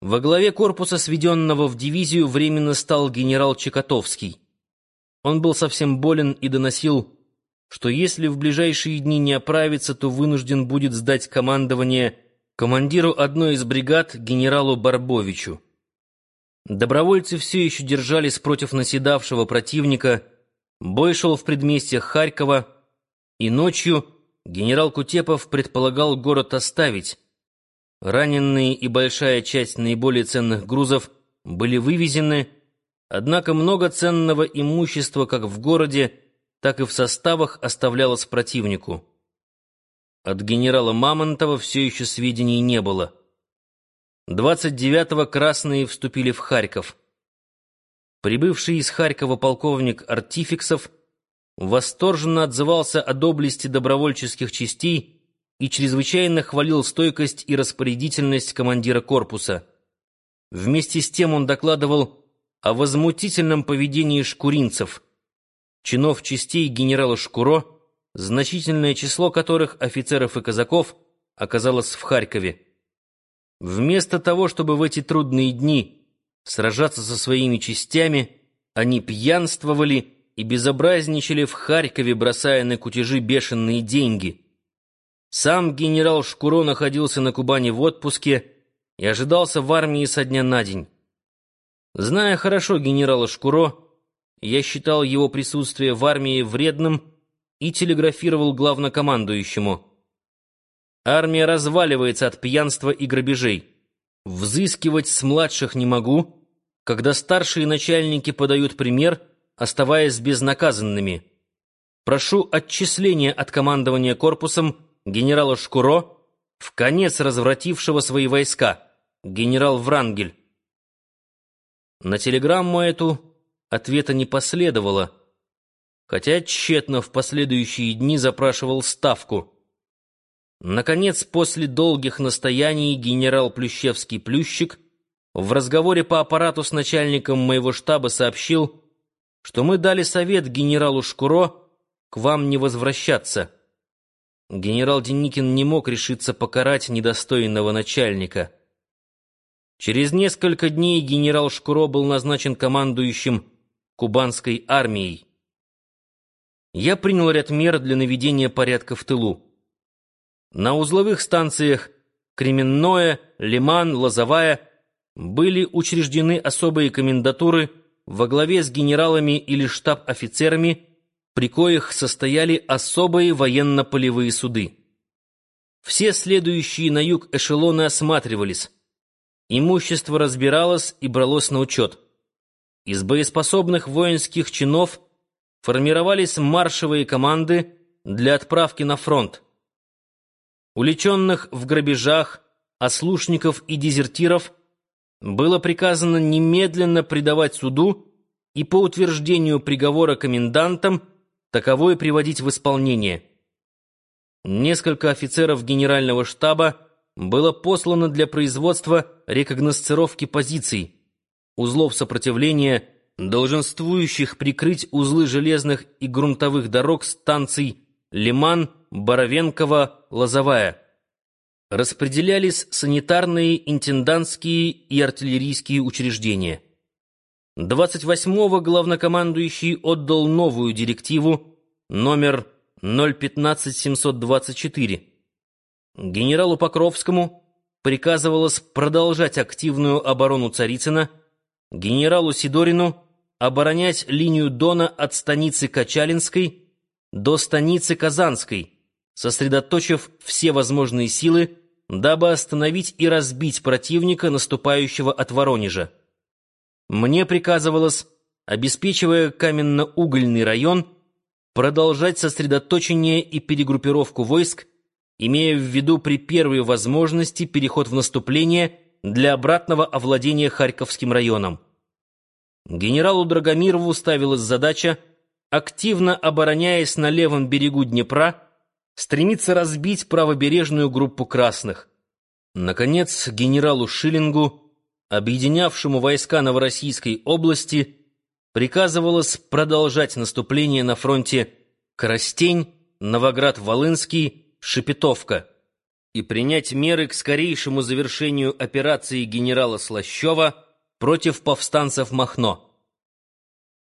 Во главе корпуса, сведенного в дивизию, временно стал генерал Чекотовский. Он был совсем болен и доносил, что если в ближайшие дни не оправится, то вынужден будет сдать командование командиру одной из бригад генералу Барбовичу. Добровольцы все еще держались против наседавшего противника, бой шел в предместьях Харькова, и ночью генерал Кутепов предполагал город оставить, Раненые и большая часть наиболее ценных грузов были вывезены, однако много ценного имущества как в городе, так и в составах оставлялось противнику. От генерала Мамонтова все еще сведений не было. 29-го красные вступили в Харьков. Прибывший из Харькова полковник Артификсов восторженно отзывался о доблести добровольческих частей и чрезвычайно хвалил стойкость и распорядительность командира корпуса. Вместе с тем он докладывал о возмутительном поведении шкуринцев, чинов частей генерала Шкуро, значительное число которых, офицеров и казаков, оказалось в Харькове. Вместо того, чтобы в эти трудные дни сражаться со своими частями, они пьянствовали и безобразничали в Харькове, бросая на кутежи бешеные деньги — сам генерал Шкуро находился на Кубани в отпуске и ожидался в армии со дня на день. Зная хорошо генерала Шкуро, я считал его присутствие в армии вредным и телеграфировал главнокомандующему. Армия разваливается от пьянства и грабежей. Взыскивать с младших не могу, когда старшие начальники подают пример, оставаясь безнаказанными. Прошу отчисления от командования корпусом генерала Шкуро, в конец развратившего свои войска, генерал Врангель. На телеграмму эту ответа не последовало, хотя тщетно в последующие дни запрашивал ставку. Наконец, после долгих настояний генерал Плющевский-Плющик в разговоре по аппарату с начальником моего штаба сообщил, что мы дали совет генералу Шкуро к вам не возвращаться. Генерал Деникин не мог решиться покарать недостойного начальника. Через несколько дней генерал Шкуро был назначен командующим кубанской армией. Я принял ряд мер для наведения порядка в тылу. На узловых станциях Кременное, Лиман, Лозовая были учреждены особые комендатуры во главе с генералами или штаб-офицерами, при коих состояли особые военно-полевые суды. Все следующие на юг эшелоны осматривались. Имущество разбиралось и бралось на учет. Из боеспособных воинских чинов формировались маршевые команды для отправки на фронт. Уличенных в грабежах, ослушников и дезертиров было приказано немедленно предавать суду и по утверждению приговора комендантам таковое приводить в исполнение. Несколько офицеров генерального штаба было послано для производства рекогносцировки позиций, узлов сопротивления, долженствующих прикрыть узлы железных и грунтовых дорог станций Лиман, Боровенково, Лозовая. Распределялись санитарные, интендантские и артиллерийские учреждения. 28-го главнокомандующий отдал новую директиву номер 015724. Генералу Покровскому приказывалось продолжать активную оборону Царицына, генералу Сидорину оборонять линию Дона от станицы Качалинской до станицы Казанской, сосредоточив все возможные силы, дабы остановить и разбить противника, наступающего от Воронежа. Мне приказывалось, обеспечивая каменно-угольный район, продолжать сосредоточение и перегруппировку войск, имея в виду при первой возможности переход в наступление для обратного овладения Харьковским районом. Генералу Драгомирову ставилась задача, активно обороняясь на левом берегу Днепра, стремиться разбить правобережную группу красных. Наконец, генералу Шиллингу объединявшему войска Новороссийской области, приказывалось продолжать наступление на фронте Коростень, Новоград-Волынский, Шепетовка. и принять меры к скорейшему завершению операции генерала Слащева против повстанцев Махно.